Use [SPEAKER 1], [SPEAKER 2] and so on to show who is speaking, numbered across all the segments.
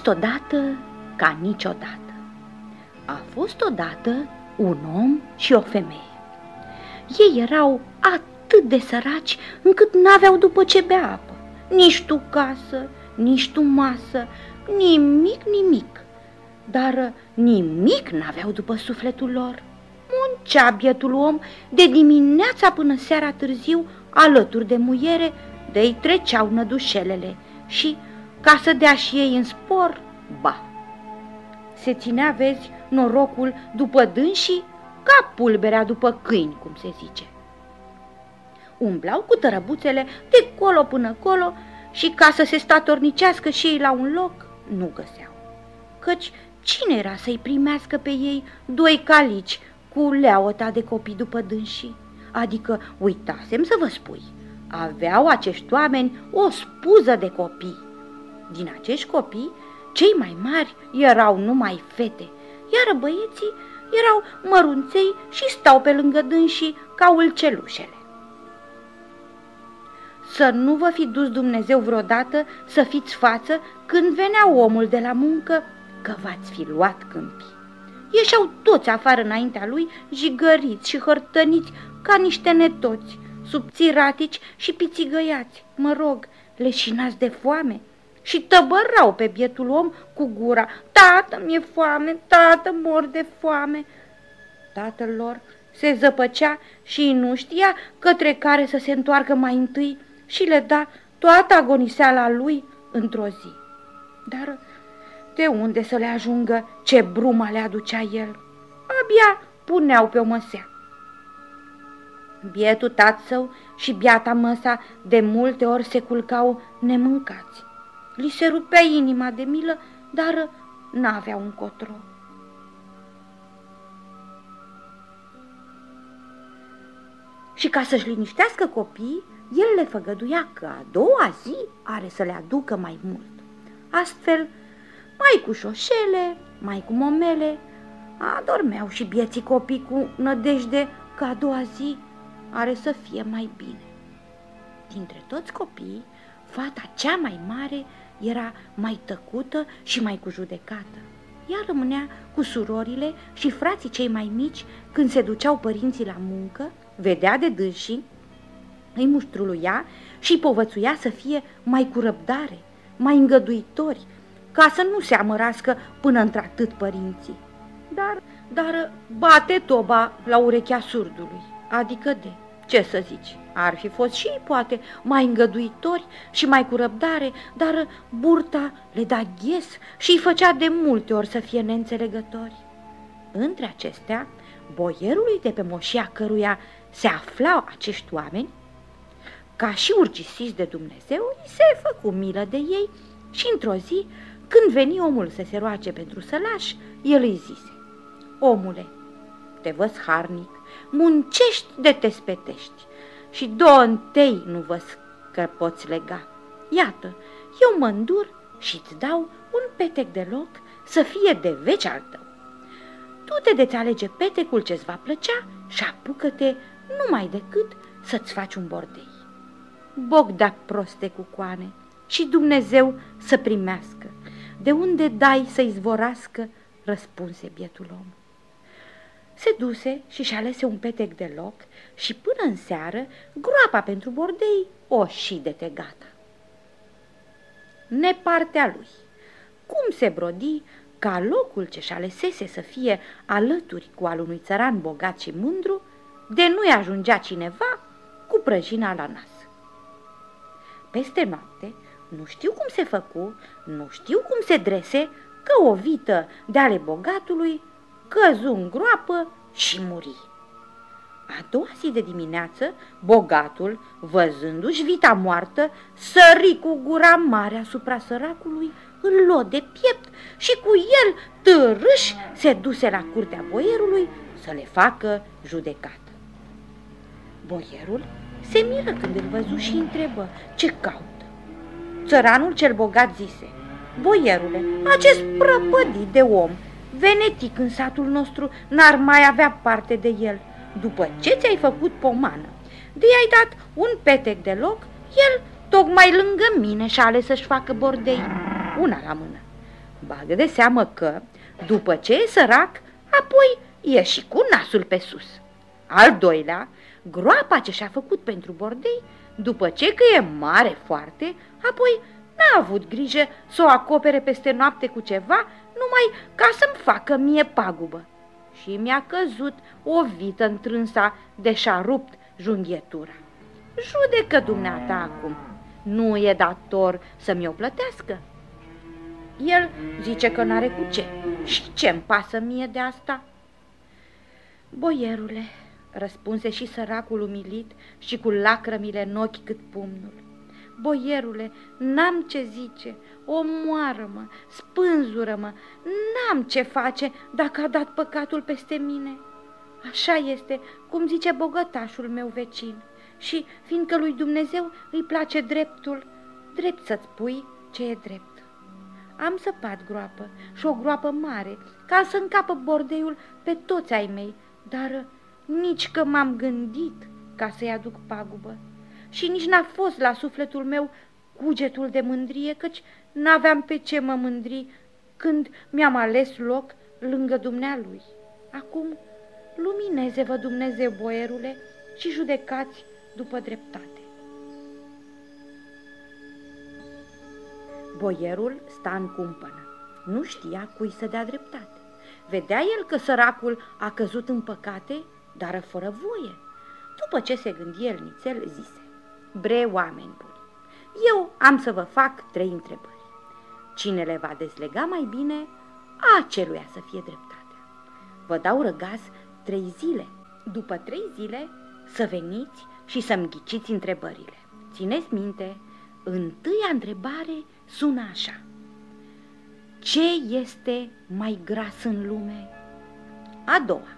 [SPEAKER 1] Fost odată ca niciodată. A fost odată un om și o femeie. Ei erau atât de săraci încât n-aveau după ce bea apă. Nici tu casă, nici tu masă, nimic, nimic. Dar nimic n-aveau după sufletul lor. Muncea bietul om de dimineața până seara târziu alături de muiere, de-i treceau nădușelele și, ca să dea și ei în spor, ba. Se ținea, vezi, norocul după dânsii ca pulberea după câini, cum se zice. Umblau cu tărăbuțele de colo până colo și ca să se statornicească și ei la un loc, nu găseau. Căci cine era să-i primească pe ei doi calici cu leaota de copii după dânsii? Adică, uitasem să vă spui, aveau acești oameni o spuză de copii. Din acești copii, cei mai mari erau numai fete, iar băieții erau mărunței și stau pe lângă dânsii ca ulcelușele. Să nu vă fi dus Dumnezeu vreodată să fiți față când venea omul de la muncă, că v-ați fi luat câmpii. Ieșeau toți afară înaintea lui, jigăriți și hărtăniți ca niște netoți, subțiratici și pițigăiați, mă rog, leșinați de foame și tăbărau pe bietul om cu gura. Tată, mi-e foame, tată, mor de foame. Tatăl lor se zăpăcea și nu știa către care să se întoarcă mai întâi și le da toată agoniseala lui într-o zi. Dar de unde să le ajungă ce bruma le aducea el? Abia puneau pe o măsea. Bietul tațău și biata măsa de multe ori se culcau nemâncați. Li se rupea inima de milă, dar n-aveau încotro. Și ca să-și liniștească copiii, el le făgăduia că a doua zi are să le aducă mai mult. Astfel, mai cu șoșele, mai cu momele, adormeau și bieții copii cu nădejde că a doua zi are să fie mai bine. Dintre toți copiii, fata cea mai mare era mai tăcută și mai cu judecată. Ea rămânea cu surorile și frații cei mai mici când se duceau părinții la muncă, vedea de dânsii, îi muștruluia și povățuia să fie mai cu răbdare, mai îngăduitori, ca să nu se amărască până într-atât părinții. Dar, dar bate toba la urechea surdului adică de, ce să zici, ar fi fost și ei, poate, mai îngăduitori și mai cu răbdare, dar burta le da ghes și îi făcea de multe ori să fie neînțelegători. Între acestea, boierului de pe moșia căruia se aflau acești oameni, ca și urgisiți de Dumnezeu, îi se făcu milă de ei și într-o zi, când veni omul să se roage pentru sălaș, el îi zise, Omule, te văz harnic, muncești de te spetești și două întei nu vă că poți lega. Iată, eu mă îndur și îți dau un petec de loc să fie de veci al tău. Tu te de alege petecul ce-ți va plăcea și apucă-te numai decât să-ți faci un bordei. Bogda proste cu coane și Dumnezeu să primească, de unde dai să izvorască, răspunse bietul om. Se duse și-și alese un petec de loc și până în seară groapa pentru bordei o și de tegata. Nepartea lui, cum se brodi ca locul ce-și alesese să fie alături cu al unui țăran bogat și mândru, de nu-i ajungea cineva cu prăjina la nas. Peste noapte, Nu știu cum se făcu, nu știu cum se drese, că o vită de ale bogatului căzu în groapă și muri. A doua zi de dimineață, bogatul, văzându-și vita moartă, sări cu gura mare asupra săracului, îl luă de piept și cu el, târâș, se duse la curtea boierului să le facă judecată. Boierul se miră când îl văzu și întrebă ce caută. Țăranul cel bogat zise, Boierule, acest prăpădit de om, venetic în satul nostru, n-ar mai avea parte de el. După ce ți-ai făcut pomană, de i-ai dat un petec de loc, el tocmai lângă mine și-a ales să-și facă bordei, una la mână. Bagă de seamă că, după ce e sărac, apoi e și cu nasul pe sus. Al doilea, groapa ce și-a făcut pentru bordei, după ce că e mare foarte, apoi n-a avut grijă să o acopere peste noapte cu ceva, numai ca să-mi facă mie pagubă. Și mi-a căzut o vită întrânsa de și-a rupt junghietura. Judecă dumneata acum, nu e dator să-mi o plătească? El zice că n-are cu ce. Și ce-mi pasă mie de asta? Boierule, răspunse și săracul umilit și cu lacrămile în ochi cât pumnul. Boierule, n-am ce zice, omoară-mă, spânzură-mă, n-am ce face dacă a dat păcatul peste mine. Așa este, cum zice bogătașul meu vecin. Și, fiindcă lui Dumnezeu îi place dreptul, drept să-ți pui ce e drept. Am săpat groapă și o groapă mare, ca să încapă bordeiul pe toți ai mei, dar nici că m-am gândit ca să-i aduc pagubă. Și nici n-a fost la sufletul meu cugetul de mândrie, căci n-aveam pe ce mă mândri când mi-am ales loc lângă dumnealui. Acum, lumineze-vă Dumnezeu, boierule, și judecați după dreptate. Boierul sta în cumpănă. Nu știa cui să dea dreptate. Vedea el că săracul a căzut în păcate, dar fără voie. După ce se gândi el nițel, zise, Bre, oameni buni, eu am să vă fac trei întrebări. Cine le va dezlega mai bine, aceluia să fie dreptatea. Vă dau răgaz trei zile. După trei zile să veniți și să-mi ghiciți întrebările. Țineți minte, întâia întrebare sună așa. Ce este mai gras în lume? A doua.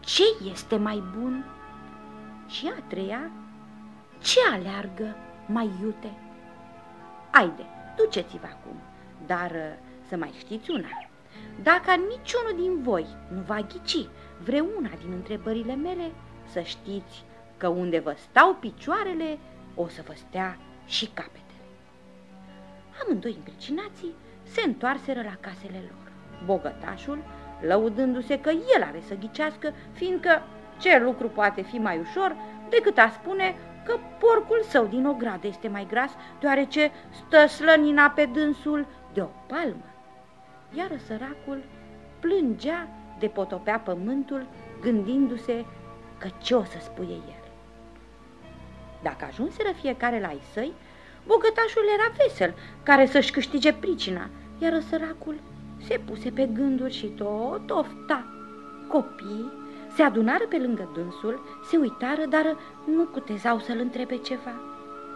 [SPEAKER 1] Ce este mai bun? Și a treia. Ce aleargă mai iute? Haide, duceți-vă acum, dar uh, să mai știți una. Dacă niciunul din voi nu va ghici vreuna din întrebările mele, să știți că unde vă stau picioarele, o să vă stea și capetele. Amândoi împricinații se întoarseră la casele lor. Bogătașul, lăudându-se că el are să ghicească, fiindcă ce lucru poate fi mai ușor decât a spune că porcul său din o gradă este mai gras, deoarece stă slănina pe dânsul de o palmă. Iar săracul plângea de potopea pământul, gândindu-se că ce o să spuie el. Dacă ajunseră fiecare la ei săi, bogătașul era vesel, care să-și câștige pricina, iar săracul se puse pe gânduri și tot ofta. Copiii se adunară pe lângă dânsul, se uitară, dar nu cutezau să-l întrebe ceva.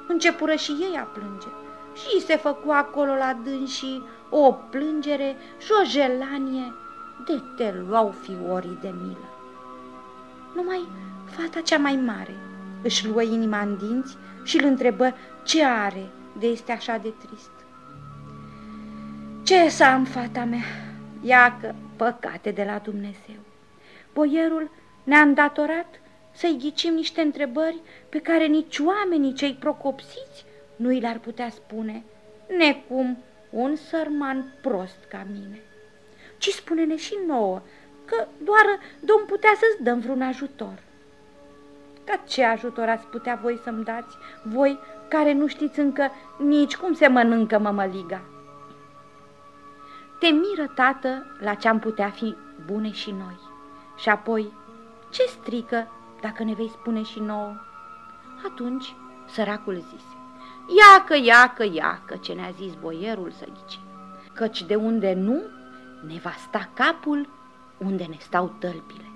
[SPEAKER 1] Începură și ei a plânge. Și se făcu acolo la dânsii o plângere și o gelanie de te luau fiorii de milă. Numai fata cea mai mare își luă inima în dinți și îl întrebă ce are de este așa de trist. Ce să am, fata mea? Iacă păcate de la Dumnezeu. Boierul ne-a îndatorat să-i ghicim niște întrebări pe care nici oamenii cei procopsiți nu i le-ar putea spune, necum un sărman prost ca mine. Ci spune-ne și nouă că doar domn putea să-ți dăm vreun ajutor. Ca ce ajutor ați putea voi să-mi dați, voi care nu știți încă nici cum se mănâncă mămăliga? Te miră, tată, la ce-am putea fi bune și noi. Și apoi, ce strică dacă ne vei spune și nouă? Atunci, săracul zise, Iacă, iacă, iacă, ce ne-a zis boierul sărice, căci de unde nu, ne va sta capul unde ne stau tălpile.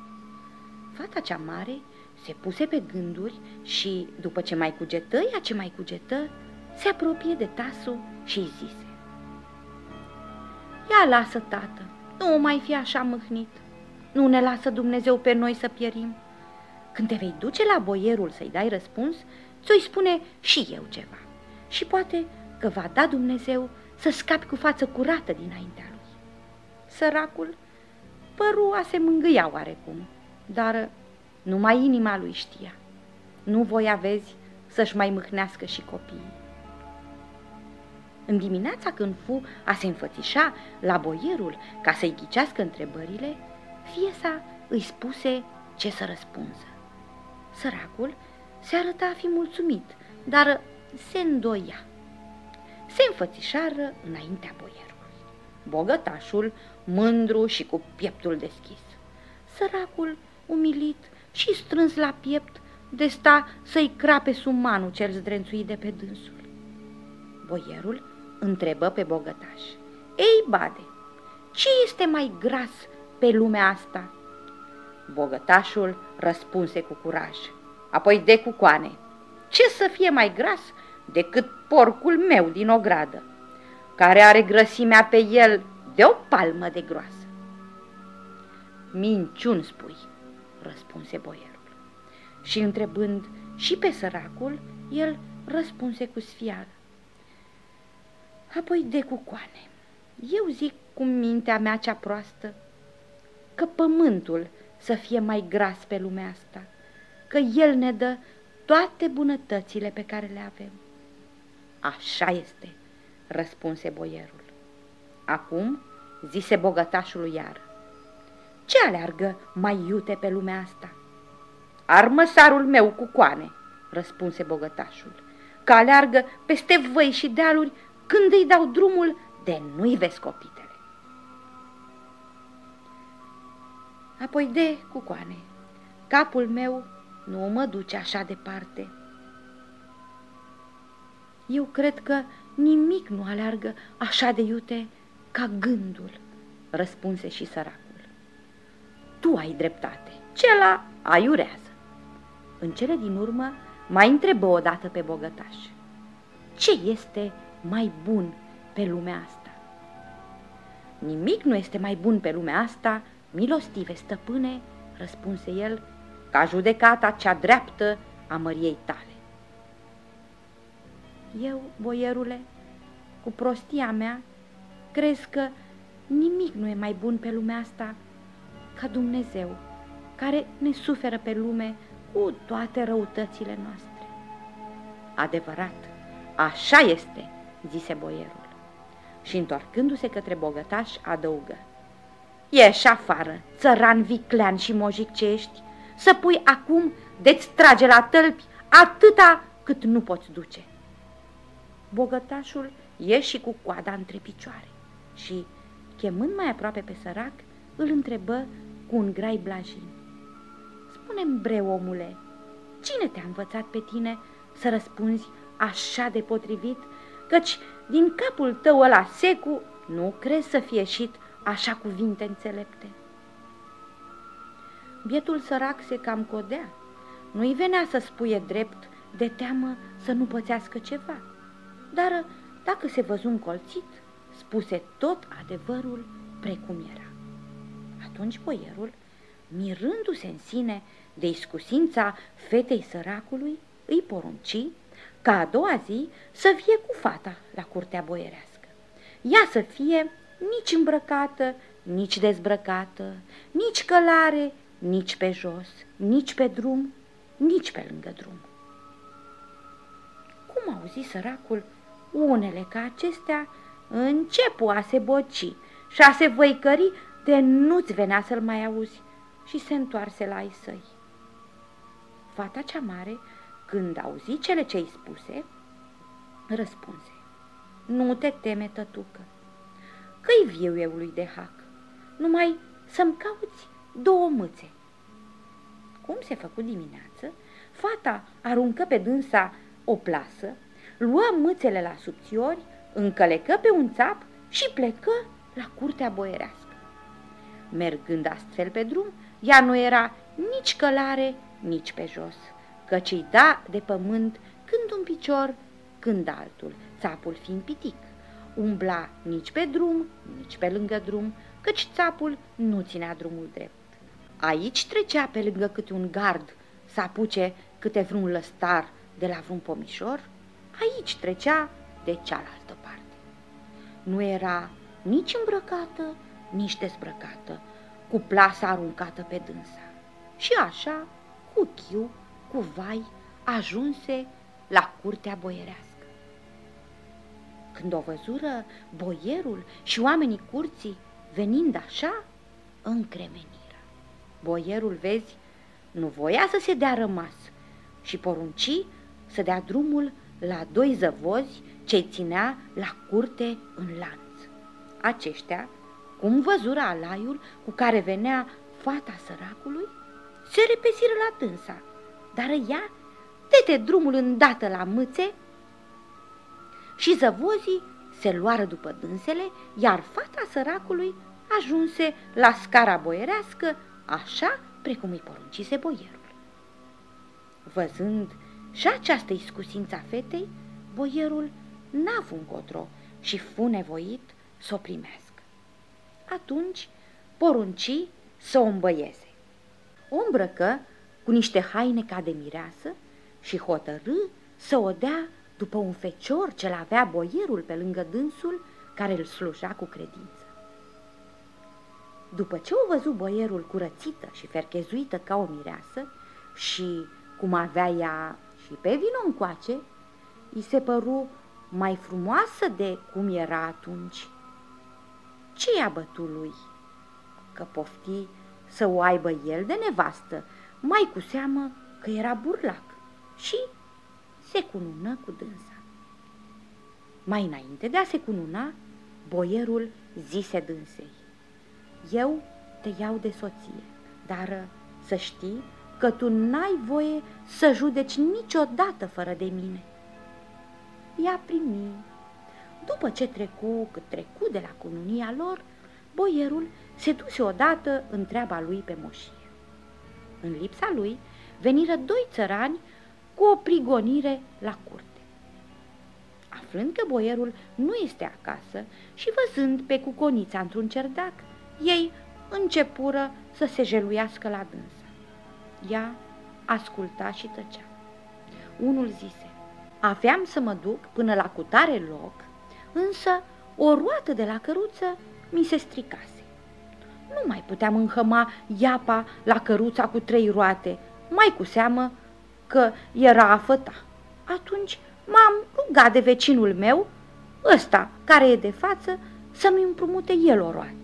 [SPEAKER 1] Fata cea mare se puse pe gânduri și, după ce mai cugetă ea ce mai cugetă, se apropie de tasul și îi zise. Ia lasă, tată, nu mai fi așa mâhnit. Nu ne lasă Dumnezeu pe noi să pierim. Când te vei duce la boierul să-i dai răspuns, ți-o spune și eu ceva. Și poate că va da Dumnezeu să scapi cu față curată dinaintea lui. Săracul păru a se mângâia oarecum, dar numai inima lui știa. Nu voi vezi să-și mai mâhnească și copiii. În dimineața când fu a se înfățișa la boierul ca să-i ghicească întrebările, fiesa îi spuse ce să răspunză. Săracul se arăta a fi mulțumit, dar se îndoia. Se înfățișară înaintea boierului. Bogătașul, mândru și cu pieptul deschis. Săracul, umilit și strâns la piept, de sta să-i crape sumanul cel zdrențuit de pe dânsul. Boierul întrebă pe bogătaș. Ei, bade, ce este mai gras pe lumea asta? Bogătașul răspunse cu curaj, apoi de cucoane. Ce să fie mai gras decât porcul meu din ogradă, care are grăsimea pe el de o palmă de groasă? Minciun spui, răspunse boierul. Și întrebând și pe săracul, el răspunse cu sfială. Apoi de cucoane. Eu zic cu mintea mea cea proastă că pământul să fie mai gras pe lumea asta, că el ne dă toate bunătățile pe care le avem. Așa este, răspunse boierul. Acum, zise bogătașul iar, ce aleargă mai iute pe lumea asta? Armăsarul meu cu coane, răspunse bogătașul, că aleargă peste văi și dealuri când îi dau drumul de nu-i vezi copitele. Apoi de cucoane, capul meu nu mă duce așa departe. Eu cred că nimic nu aleargă așa de iute ca gândul, răspunse și săracul. Tu ai dreptate, cela aiurează. În cele din urmă mai întrebă odată pe bogătaș. Ce este mai bun pe lumea asta. Nimic nu este mai bun pe lumea asta, milostive stăpâne, răspunse el, ca judecata cea dreaptă a măriei tale. Eu, boierule, cu prostia mea, crezi că nimic nu e mai bun pe lumea asta ca Dumnezeu, care ne suferă pe lume cu toate răutățile noastre. Adevărat, așa este, zise boierul. Și întorcându-se către bogătaș, adăugă. Ieși afară, țăran viclean și mojic ce ești, să pui acum de-ți trage la tălpi atâta cât nu poți duce. Bogătașul ieși cu coada între picioare și, chemând mai aproape pe sărac, îl întrebă cu un grai blajin. Spune-mi, breu, omule, cine te-a învățat pe tine să răspunzi așa de potrivit căci din capul tău ăla secu nu crezi să fie ieșit așa cuvinte înțelepte. Bietul sărac se cam codea, nu-i venea să spuie drept de teamă să nu pățească ceva, dar dacă se văzu încolțit, spuse tot adevărul precum era. Atunci boierul, mirându-se în sine de iscusința fetei săracului, îi porunci ca a doua zi să fie cu fata la curtea boierească. Ea să fie nici îmbrăcată, nici dezbrăcată, nici călare, nici pe jos, nici pe drum, nici pe lângă drum. Cum auzi săracul unele ca acestea, începu a se boci și a se văicări de nu-ți venea să-l mai auzi și se întoarse la ei săi. Fata cea mare când auzi cele ce-i spuse, răspunse, Nu te teme, tătucă, că-i viu eului de hac, numai să-mi cauți două mâțe. Cum se făcu dimineață, fata aruncă pe dânsa o plasă, luă mâțele la subțiori, încălecă pe un țap și plecă la curtea boierească. Mergând astfel pe drum, ea nu era nici călare, nici pe jos, căci îi da de pământ când un picior, când altul, țapul fiind pitic. Umbla nici pe drum, nici pe lângă drum, căci țapul nu ținea drumul drept. Aici trecea pe lângă câte un gard să apuce câte vreun lăstar de la vreun pomișor, aici trecea de cealaltă parte. Nu era nici îmbrăcată, nici dezbrăcată, cu plasa aruncată pe dânsa. Și așa, cu chiu, cu vai, ajunse la curtea boierească. Când o văzură boierul și oamenii curții venind așa, încremeniră. Boierul, vezi, nu voia să se dea rămas și porunci să dea drumul la doi zăvozi ce ținea la curte în lanț. Aceștia, cum văzura alaiul cu care venea fata săracului, se repesiră la dânsa, dar ea dete drumul îndată la mâțe și zăvozii se luară după dânsele, iar fata săracului ajunse la scara boierească, așa precum îi poruncise boierul. Văzând și această iscusință a fetei, boierul n-a avut încotro și fu nevoit să o primească. Atunci porunci să o îmbăieze. O îmbrăcă cu niște haine ca de mireasă și hotărâ să o dea după un fecior ce-l avea boierul pe lângă dânsul care îl sluja cu credință. După ce o văzut boierul curățită și ferchezuită ca o mireasă și cum avea ea și pe vino încoace, îi se păru mai frumoasă de cum era atunci. Ce i-a bătut lui? Că pofti să o aibă el de nevastă, mai cu seamă că era burlac și se cunună cu dânsa. Mai înainte de a se cununa, boierul zise dânsei, Eu te iau de soție, dar să știi că tu n-ai voie să judeci niciodată fără de mine. Ea primi. După ce trecu cât trecu de la cununia lor, boierul se duse odată în treaba lui pe moșie. În lipsa lui veniră doi țărani cu o prigonire la curte. Aflând că boierul nu este acasă și văzând pe cuconița într-un cerdac, ei începură să se jeluiască la dâns. Ea asculta și tăcea. Unul zise, aveam să mă duc până la cutare loc, însă o roată de la căruță mi se stricase. Nu mai puteam înhăma iapa la căruța cu trei roate, mai cu seamă că era afăta. Atunci m-am rugat de vecinul meu, ăsta care e de față, să-mi împrumute el o roată.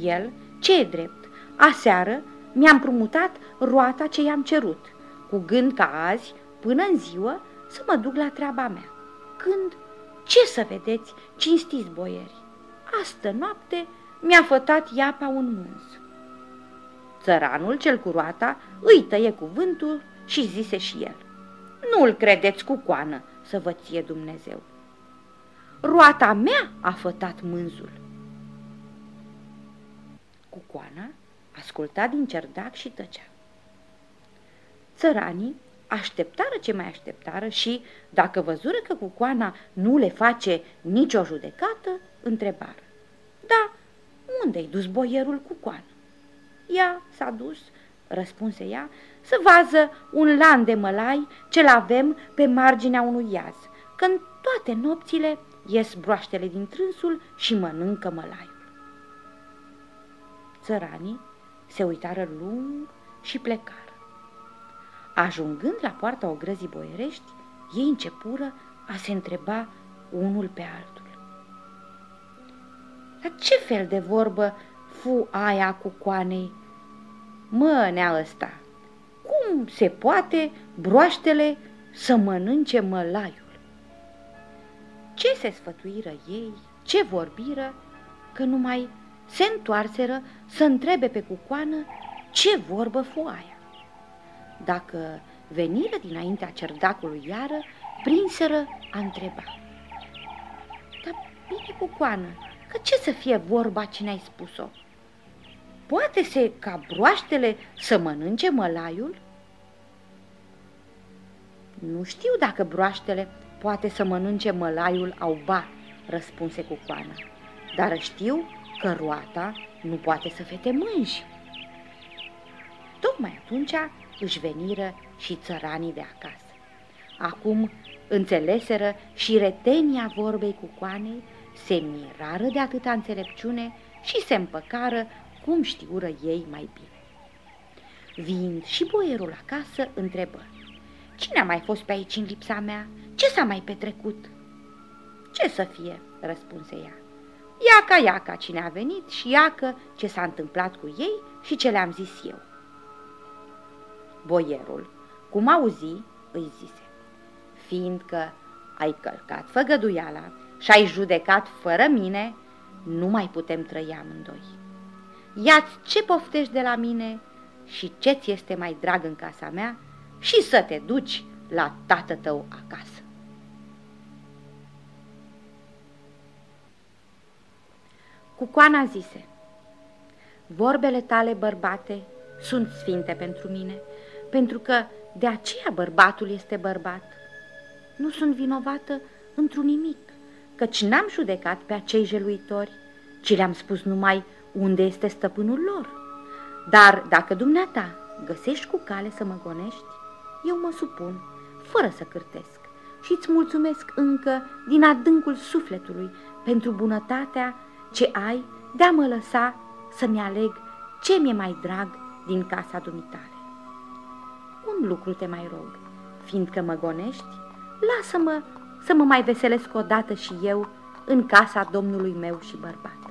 [SPEAKER 1] El, ce e drept, aseară mi-am împrumutat roata ce i-am cerut, cu gând ca azi, până în ziua, să mă duc la treaba mea. Când, ce să vedeți, cinstiți boieri, astă noapte mi-a fătat iapa un mânz. Țăranul cel cu roata îi tăie cuvântul și zise și el, Nu-l credeți cu coană să vă ție Dumnezeu. Roata mea a fătat mânzul. Cu coana asculta din cerdac și tăcea. Țăranii așteptară ce mai așteptară și, dacă văzură că cucoana nu le face nicio judecată, întrebară. Da, unde-i dus boierul cucoană? Ea s-a dus, răspunse ea, să vază un lan de mălai ce-l avem pe marginea unui iaz, când toate nopțile ies broaștele din trânsul și mănâncă mălaiul. Țăranii se uitară lung și plecară. Ajungând la poarta ogrăzii boierești, ei începură a se întreba unul pe altul. Dar ce fel de vorbă fu aia cu coanei? Mă, nea ăsta, cum se poate broaștele să mănânce mălaiul? Ce se sfătuiră ei, ce vorbiră, că numai se întoarseră să întrebe pe cucoană ce vorbă fu aia. Dacă veniră dinaintea cerdacului iară, prinseră a întreba. Dar bine, cucoană, că ce să fie vorba ce ne-ai spus-o? Poate se ca broaștele să mănânce mălaiul? Nu știu dacă broaștele poate să mănânce mălaiul au ba, răspunse cucoana, dar știu că roata nu poate să fete mânji. Tocmai atunci își veniră și țăranii de acasă. Acum înțeleseră și retenia vorbei cu coanei, se mirară de atâta înțelepciune și se împăcară cum știură ei mai bine. Vind și boierul acasă întrebă, Cine a mai fost pe aici în lipsa mea? Ce s-a mai petrecut?" Ce să fie?" răspunse ea. Iaca, iaca, cine a venit și iacă ce s-a întâmplat cu ei și ce le-am zis eu." Boierul, cum auzi, îi zise, fiindcă ai călcat făgăduiala și ai judecat fără mine, nu mai putem trăi amândoi. Ia-ți ce poftești de la mine și ce ți este mai drag în casa mea și să te duci la tată tău acasă. Cucoana zise, vorbele tale, bărbate, sunt sfinte pentru mine, pentru că de aceea bărbatul este bărbat. Nu sunt vinovată într-un nimic, căci n-am judecat pe acei jeluitori, ci le-am spus numai unde este stăpânul lor. Dar dacă dumneata găsești cu cale să mă gonești, eu mă supun, fără să cârtesc, și îți mulțumesc încă din adâncul sufletului pentru bunătatea ce ai de a mă lăsa să-mi aleg ce mi-e mai drag din casa dumitale. Un lucru te mai rog, fiindcă mă gonești, lasă-mă să mă mai veselesc odată și eu în casa domnului meu și bărbat.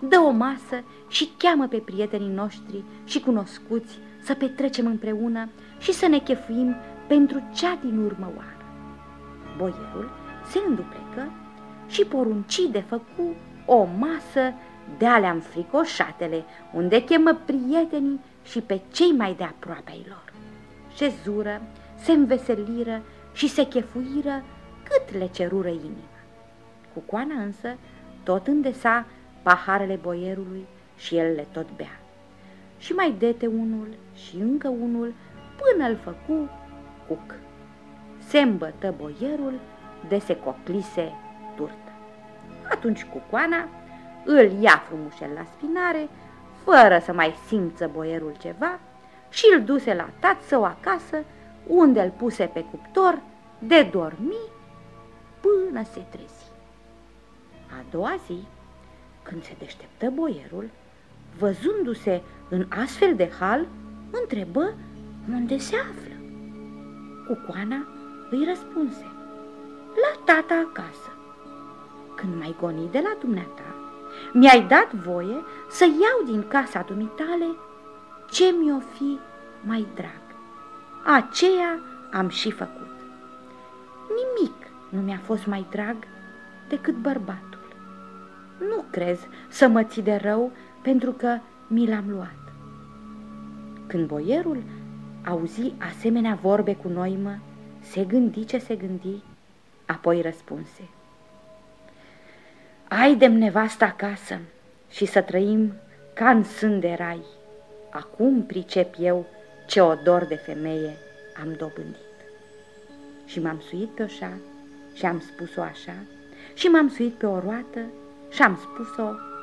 [SPEAKER 1] Dă o masă și cheamă pe prietenii noștri și cunoscuți să petrecem împreună și să ne chefuim pentru cea din urmă oară. Boierul se înduplecă și porunci de făcu o masă de alea înfricoșatele, unde chemă prietenii și pe cei mai de aproape ai lor. Șezură, se înveseliră și se chefuiră cât le cerură inima. Cucoana însă tot îndesa paharele boierului și el le tot bea. Și mai dete unul și încă unul până îl făcu cuc. Se îmbătă boierul de se coclise turtă. Atunci cucoana îl ia frumușel la spinare, fără să mai simță boierul ceva, și îl duse la tat său acasă, unde îl puse pe cuptor de dormi până se trezi. A doua zi, când se deșteptă boierul, văzându-se în astfel de hal, întrebă unde se află. Cucoana îi răspunse, la tata acasă. Când mai goni de la dumneata, mi-ai dat voie să iau din casa dumitale ce mi-o fi mai drag. Aceea am și făcut. Nimic nu mi-a fost mai drag decât bărbatul. Nu crezi să mă ții de rău pentru că mi l-am luat. Când boierul auzi asemenea vorbe cu noimă, se gândi ce se gândi, apoi răspunse. Ai de nevasta acasă și să trăim ca în sân de rai. Acum pricep eu ce odor de femeie am dobândit. Și m-am suit pe oșa și am spus-o așa, și m-am suit pe o roată și am spus-o toată.